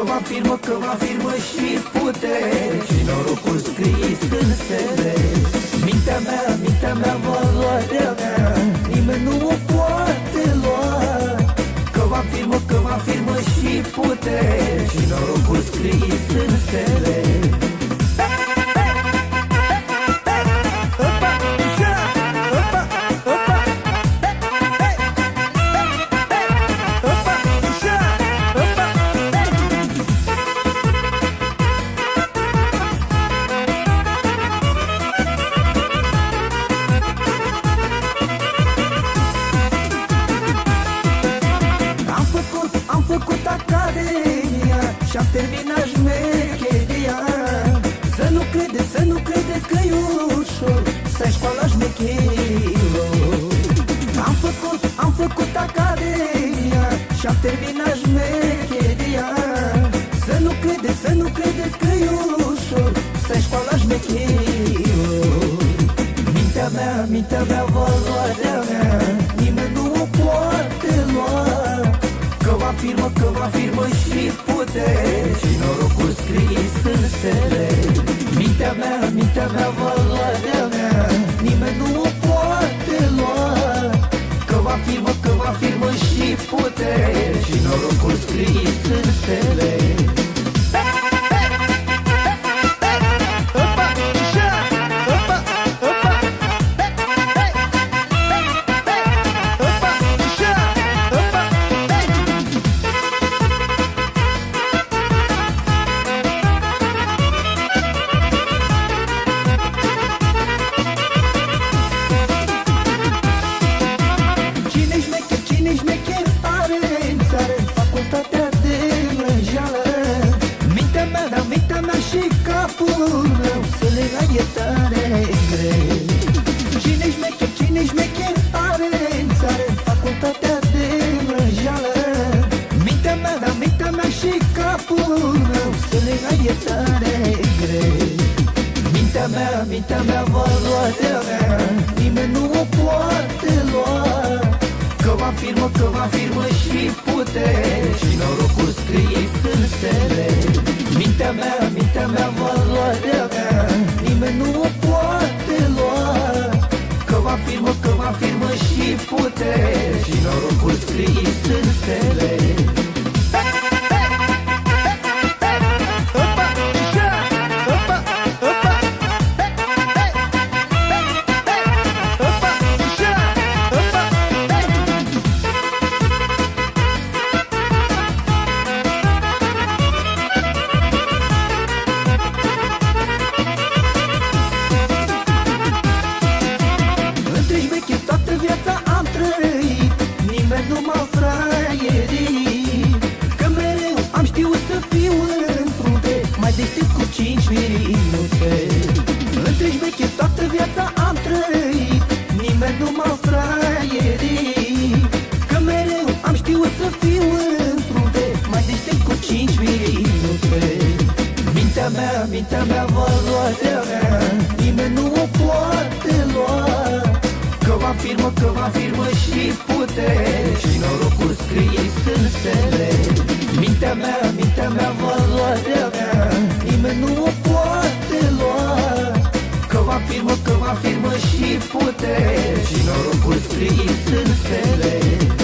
Că va firmă, că va firmă și putere. Și norocul scris în stele Mintea mea, mintea mea, valoarea mea. Nimeni nu o poate lua. Că va firmă, că va firmă și putere. Și norocul scris în stele făcut, academia Și-am terminat șmecheria Să nu credeți, să nu credeți că e ușor Să-i școala șmecherilor Am făcut, am făcut academia Și-am terminat șmecheria Să nu credeți, să nu credeți că e ușor Să-i școala șmecherilor Mintea mea, mintea mea, valoarea mea Nimeni nu o poate lua Că va firmă, că va firmă și putere Și norocul scris în stele. Mintea mea, mintea mea, valoarea mea. Nimeni nu o poate lua. Că va firmă, că va firmă și putere Și norocul scris în stele capul meu Să le ai tare greu. Cine șmecher, cine șmecher are în țară Facultatea de vrăjeală. Mintea mea, da, mintea mea și capul meu Să le ai tare greu. Mintea mea, mintea mea, valoarea mea Nimeni nu o poate lua. Că va firmă, că va firmă și putere Și norocul scris în stele și putere Și norocul scris în fiu în frunte Mai deștept cu 5 minute. Între șmecher toată viața am trăit Nimeni nu m-a fraierit Că mereu am știut să fiu în frunte Mai deștept cu 5 minute. Mintea mea, mintea mea, valoarea mea Nimeni nu o poate lua. Că va firmă, că va firmă și putere Și norocul scris în stele. Mintea mea, mintea mea, Că va firmă, că va firmă și putere Și norocul scris în stele